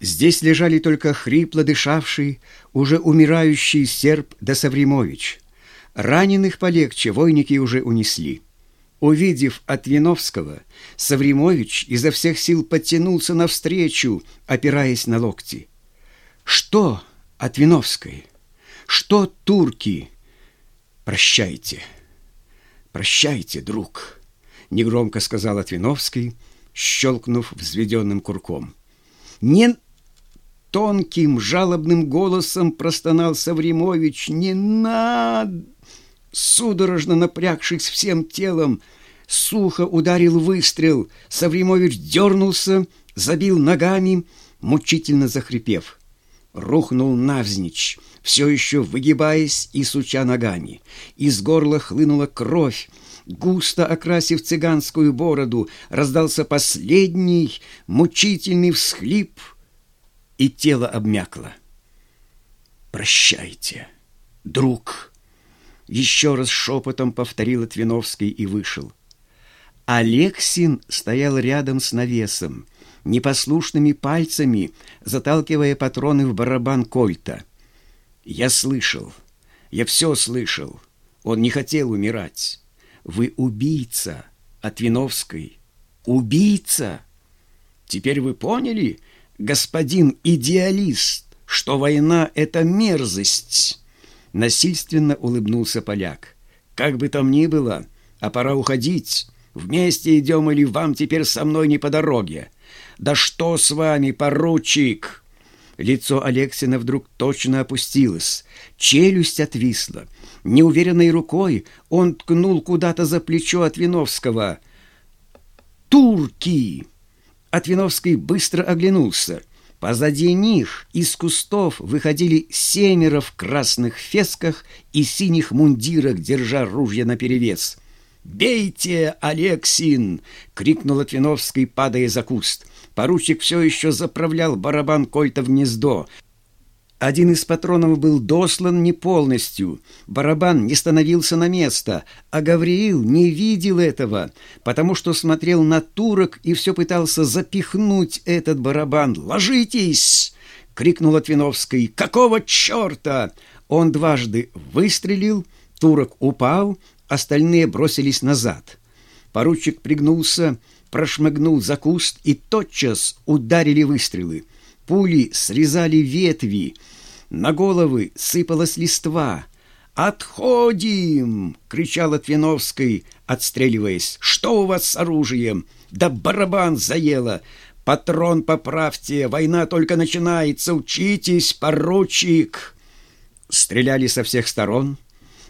Здесь лежали только хрипло дышавший, уже умирающий серб Досавримович. Раненых полегче войники уже унесли. Увидев Отвиновского, Савримович изо всех сил подтянулся навстречу, опираясь на локти. «Что, Отвиновской? Что, турки? Прощайте, прощайте, друг!» Негромко сказал Отвиновский, щелкнув взведенным курком. «Не Тонким, жалобным голосом простонал Савримович. «Не надо!» Судорожно напрягшись всем телом, сухо ударил выстрел. Савримович дернулся, забил ногами, мучительно захрипев. Рухнул навзничь, все еще выгибаясь и суча ногами. Из горла хлынула кровь. Густо окрасив цыганскую бороду, раздался последний мучительный всхлип — и тело обмякло. «Прощайте, друг!» Еще раз шепотом повторил Твиновский и вышел. Алексин стоял рядом с навесом, непослушными пальцами заталкивая патроны в барабан кольта. «Я слышал, я все слышал. Он не хотел умирать. Вы убийца, Отвиновской. Убийца! Теперь вы поняли, господин идеалист, что война — это мерзость!» Насильственно улыбнулся поляк. «Как бы там ни было, а пора уходить. Вместе идем или вам теперь со мной не по дороге? Да что с вами, поручик?» Лицо Алексина вдруг точно опустилось, челюсть отвисла. Неуверенной рукой он ткнул куда-то за плечо от Виновского. «Турки!» Отвиновский быстро оглянулся. Позади них из кустов выходили семеро в красных фесках и синих мундирах, держа ружья наперевес. «Бейте, Алексин!» — крикнул Отвиновский, падая за куст. Поручик все еще заправлял барабан Кольта в гнездо. Один из патронов был дослан не полностью, барабан не становился на место, а Гавриил не видел этого, потому что смотрел на турок и все пытался запихнуть этот барабан. «Ложитесь!» — крикнул Отвиновский. «Какого черта?» Он дважды выстрелил, турок упал, остальные бросились назад. Поручик пригнулся, прошмыгнул за куст, и тотчас ударили выстрелы. Пули срезали ветви, на головы сыпалась листва. «Отходим!» — кричал Отвиновский, отстреливаясь. «Что у вас с оружием? Да барабан заело! Патрон поправьте, война только начинается, учитесь, поручик!» Стреляли со всех сторон.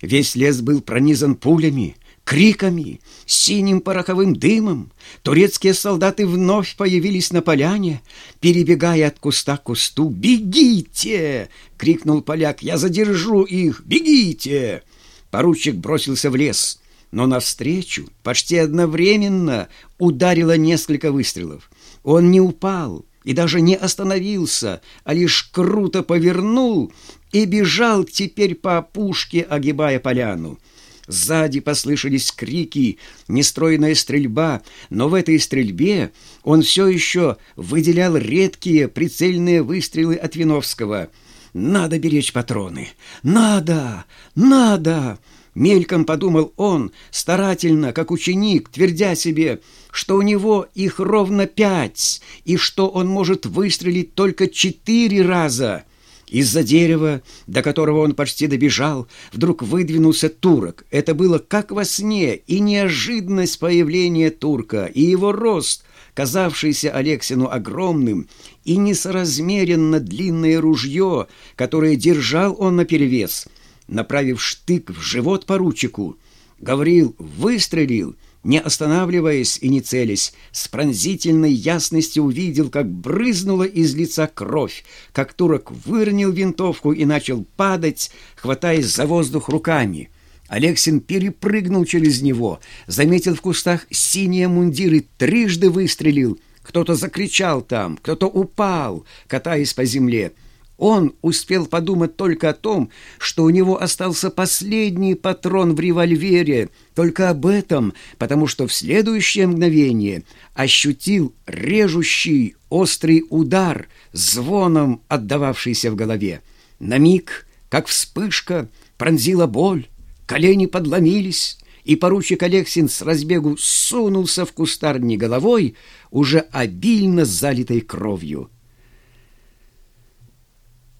Весь лес был пронизан пулями криками, синим пороховым дымом. Турецкие солдаты вновь появились на поляне, перебегая от куста к кусту. «Бегите!» — крикнул поляк. «Я задержу их! Бегите!» Поручик бросился в лес, но навстречу почти одновременно ударило несколько выстрелов. Он не упал и даже не остановился, а лишь круто повернул и бежал теперь по опушке, огибая поляну. Сзади послышались крики, нестройная стрельба, но в этой стрельбе он все еще выделял редкие прицельные выстрелы от Виновского. «Надо беречь патроны! Надо! Надо!» Мельком подумал он, старательно, как ученик, твердя себе, что у него их ровно пять, и что он может выстрелить только четыре раза — из-за дерева, до которого он почти добежал, вдруг выдвинулся турок. Это было как во сне, и неожиданность появления турка, и его рост, казавшийся Алексину огромным, и несоразмеренно длинное ружье, которое держал он наперевес, направив штык в живот поручику. Гаврил выстрелил — не останавливаясь и не целясь, с пронзительной ясностью увидел, как брызнула из лица кровь, как турок выронил винтовку и начал падать, хватаясь за воздух руками. Алексин перепрыгнул через него, заметил в кустах синие мундиры, трижды выстрелил. Кто-то закричал там, кто-то упал, катаясь по земле. Он успел подумать только о том, что у него остался последний патрон в револьвере, только об этом, потому что в следующее мгновение ощутил режущий острый удар, звоном отдававшийся в голове. На миг, как вспышка, пронзила боль, колени подломились, и поручик Алексин с разбегу сунулся в кустарни головой, уже обильно залитой кровью.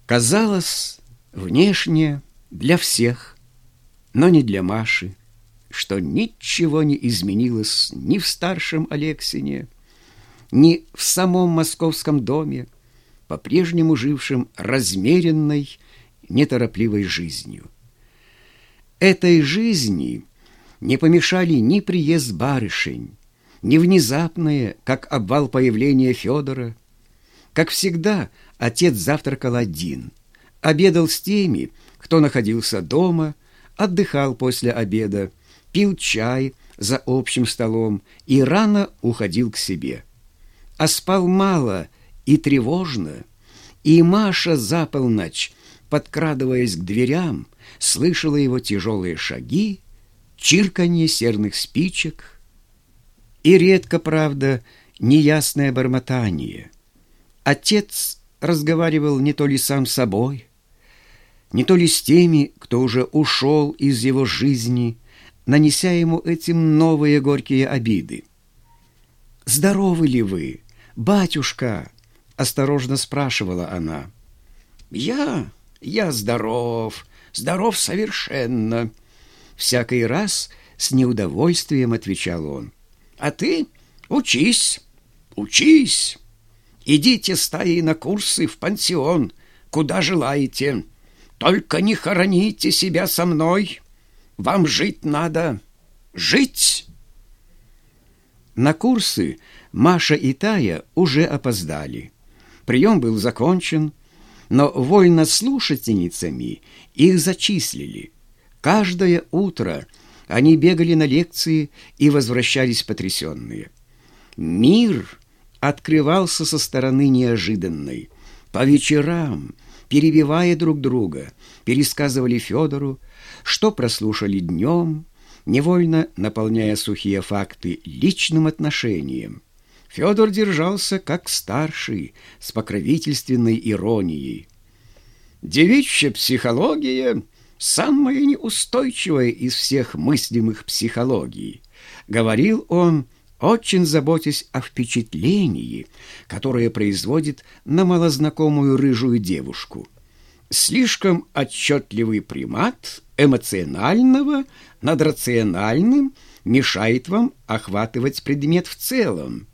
Казалось, внешне для всех, но не для Маши, что ничего не изменилось ни в старшем Алексине, ни в самом московском доме, по-прежнему жившем размеренной, неторопливой жизнью. Этой жизни не помешали ни приезд барышень, ни внезапное, как обвал появления Федора. Как всегда, отец завтракал один, обедал с теми, кто находился дома, отдыхал после обеда, пил чай за общим столом и рано уходил к себе. А спал мало и тревожно, и Маша за полночь, подкрадываясь к дверям, слышала его тяжелые шаги, чирканье серных спичек и редко, правда, неясное бормотание. Отец разговаривал не то ли сам с собой, не то ли с теми, кто уже ушел из его жизни, нанеся ему этим новые горькие обиды. «Здоровы ли вы, батюшка?» — осторожно спрашивала она. «Я? Я здоров, здоров совершенно!» Всякий раз с неудовольствием отвечал он. «А ты учись, учись! Идите стаи на курсы в пансион, куда желаете!» Только не хороните себя со мной. Вам жить надо. Жить!» На курсы Маша и Тая уже опоздали. Прием был закончен, но вольнослушательницами их зачислили. Каждое утро они бегали на лекции и возвращались потрясенные. Мир открывался со стороны неожиданной. По вечерам – перебивая друг друга, пересказывали Федору, что прослушали днем, невольно наполняя сухие факты личным отношением. Федор держался как старший, с покровительственной иронией. «Девичья психология — самая неустойчивая из всех мыслимых психологий», — говорил он, — очень заботясь о впечатлении, которое производит на малознакомую рыжую девушку. Слишком отчетливый примат эмоционального над рациональным мешает вам охватывать предмет в целом.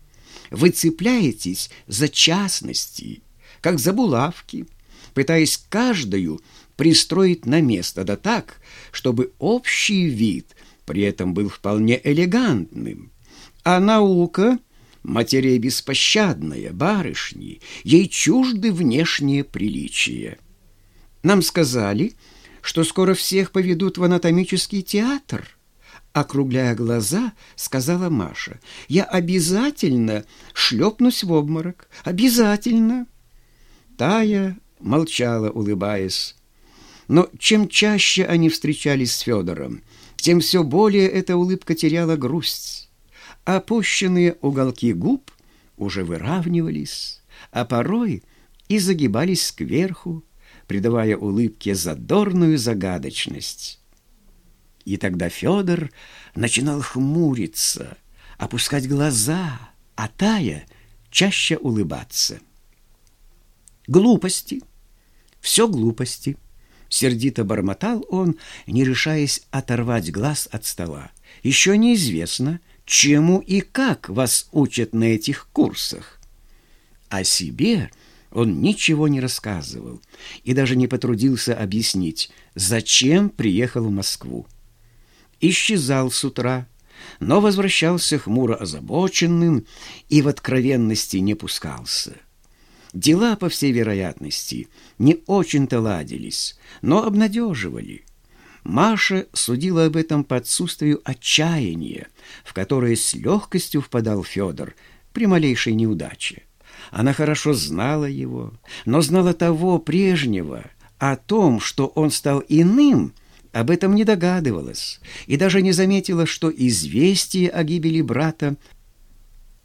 Вы цепляетесь за частности, как за булавки, пытаясь каждую пристроить на место, да так, чтобы общий вид при этом был вполне элегантным. А наука, материя беспощадная, барышни, ей чужды внешние приличия. Нам сказали, что скоро всех поведут в анатомический театр. Округляя глаза, сказала Маша, я обязательно шлепнусь в обморок. Обязательно. Тая молчала, улыбаясь. Но чем чаще они встречались с Федором, тем все более эта улыбка теряла грусть. Опущенные уголки губ уже выравнивались, а порой и загибались кверху, придавая улыбке задорную загадочность. И тогда Федор начинал хмуриться, опускать глаза, а Тая чаще улыбаться. Глупости, все глупости. Сердито бормотал он, не решаясь оторвать глаз от стола. Еще неизвестно, чему и как вас учат на этих курсах. О себе он ничего не рассказывал и даже не потрудился объяснить, зачем приехал в Москву. Исчезал с утра, но возвращался хмуро озабоченным и в откровенности не пускался. Дела, по всей вероятности, не очень-то ладились, но обнадеживали – Маша судила об этом по отсутствию отчаяния, в которое с легкостью впадал Федор при малейшей неудаче. Она хорошо знала его, но знала того прежнего, о том, что он стал иным, об этом не догадывалась и даже не заметила, что известие о гибели брата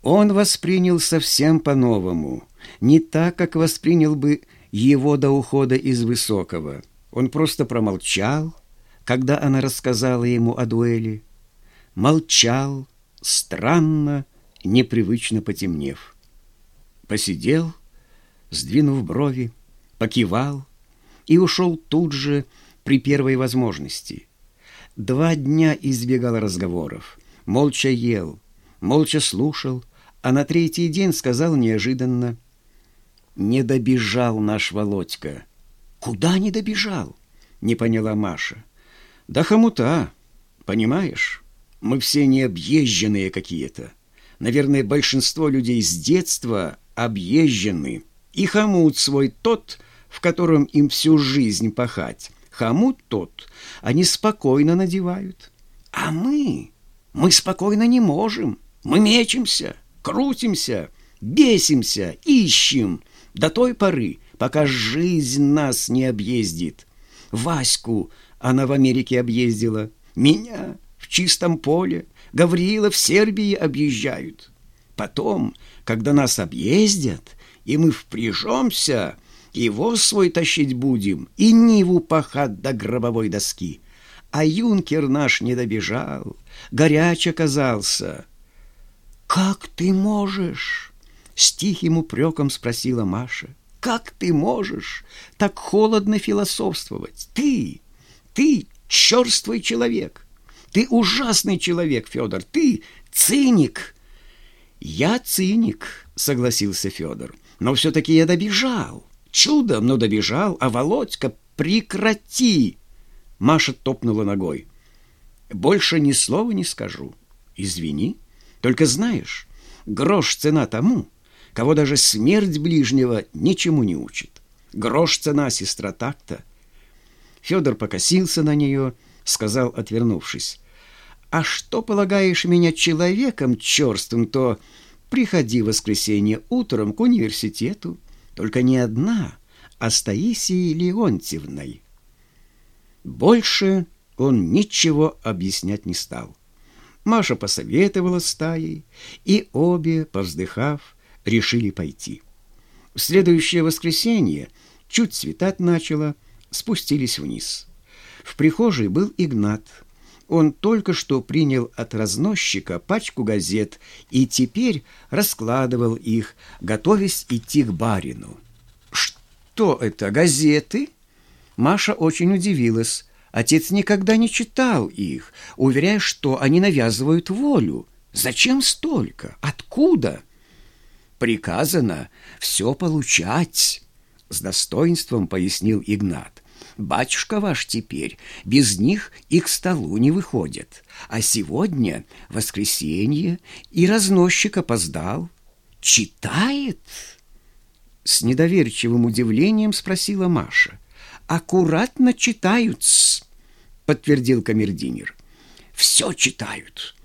Он воспринял совсем по-новому, не так, как воспринял бы его до ухода из Высокого. Он просто промолчал, когда она рассказала ему о дуэли. Молчал, странно, непривычно потемнев. Посидел, сдвинув брови, покивал и ушел тут же при первой возможности. Два дня избегал разговоров, молча ел, молча слушал, а на третий день сказал неожиданно. «Не добежал наш Володька». «Куда не добежал?» — не поняла Маша. «Да хомута, понимаешь? Мы все необъезженные какие-то. Наверное, большинство людей с детства объезжены. И хомут свой тот, в котором им всю жизнь пахать. Хомут тот они спокойно надевают. А мы, мы спокойно не можем. Мы мечемся, крутимся, бесимся, ищем до той поры, пока жизнь нас не объездит. Ваську она в Америке объездила, меня в чистом поле, Гавриила в Сербии объезжают. Потом, когда нас объездят, и мы впряжемся, воз свой тащить будем, и Ниву пахать до гробовой доски. А юнкер наш не добежал, горяч оказался. «Как ты можешь?» — с тихим упреком спросила Маша. «Как ты можешь так холодно философствовать? Ты, ты черствый человек, ты ужасный человек, Федор, ты циник!» «Я циник», — согласился Федор, — «но все-таки я добежал. Чудом, но добежал, а Володька, прекрати!» Маша топнула ногой. «Больше ни слова не скажу. Извини. Только знаешь, грош цена тому, кого даже смерть ближнего ничему не учит. Грош цена, сестра так-то». Федор покосился на нее, сказал, отвернувшись. «А что полагаешь меня человеком черствым, то приходи в воскресенье утром к университету, только не одна, а с Таисией Леонтьевной». Больше он ничего объяснять не стал. Маша посоветовала стаей, и обе, повздыхав, решили пойти. В следующее воскресенье, чуть светать начало, спустились вниз. В прихожей был Игнат. Он только что принял от разносчика пачку газет и теперь раскладывал их, готовясь идти к барину. «Что это, газеты?» Маша очень удивилась. Отец никогда не читал их, уверяя, что они навязывают волю. Зачем столько? Откуда? Приказано все получать, с достоинством пояснил Игнат. Батюшка ваш теперь без них и к столу не выходит. А сегодня воскресенье, и разносчик опоздал. Читает? С недоверчивым удивлением спросила Маша аккуратно читают, подтвердил камердинер. Все читают,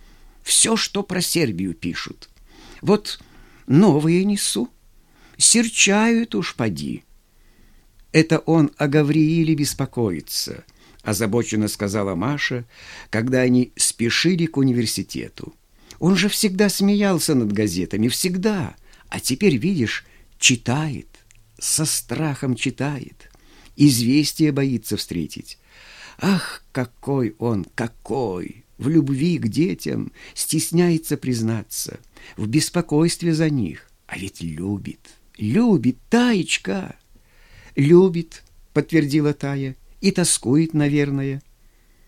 все, что про Сербию пишут. Вот новые несу, серчают уж поди. Это он о Гаврииле беспокоится, озабоченно сказала Маша, когда они спешили к университету. Он же всегда смеялся над газетами, всегда, а теперь, видишь, читает, со страхом читает известие боится встретить. Ах, какой он, какой! В любви к детям стесняется признаться, в беспокойстве за них. А ведь любит, любит Таечка. Любит, подтвердила Тая, и тоскует, наверное.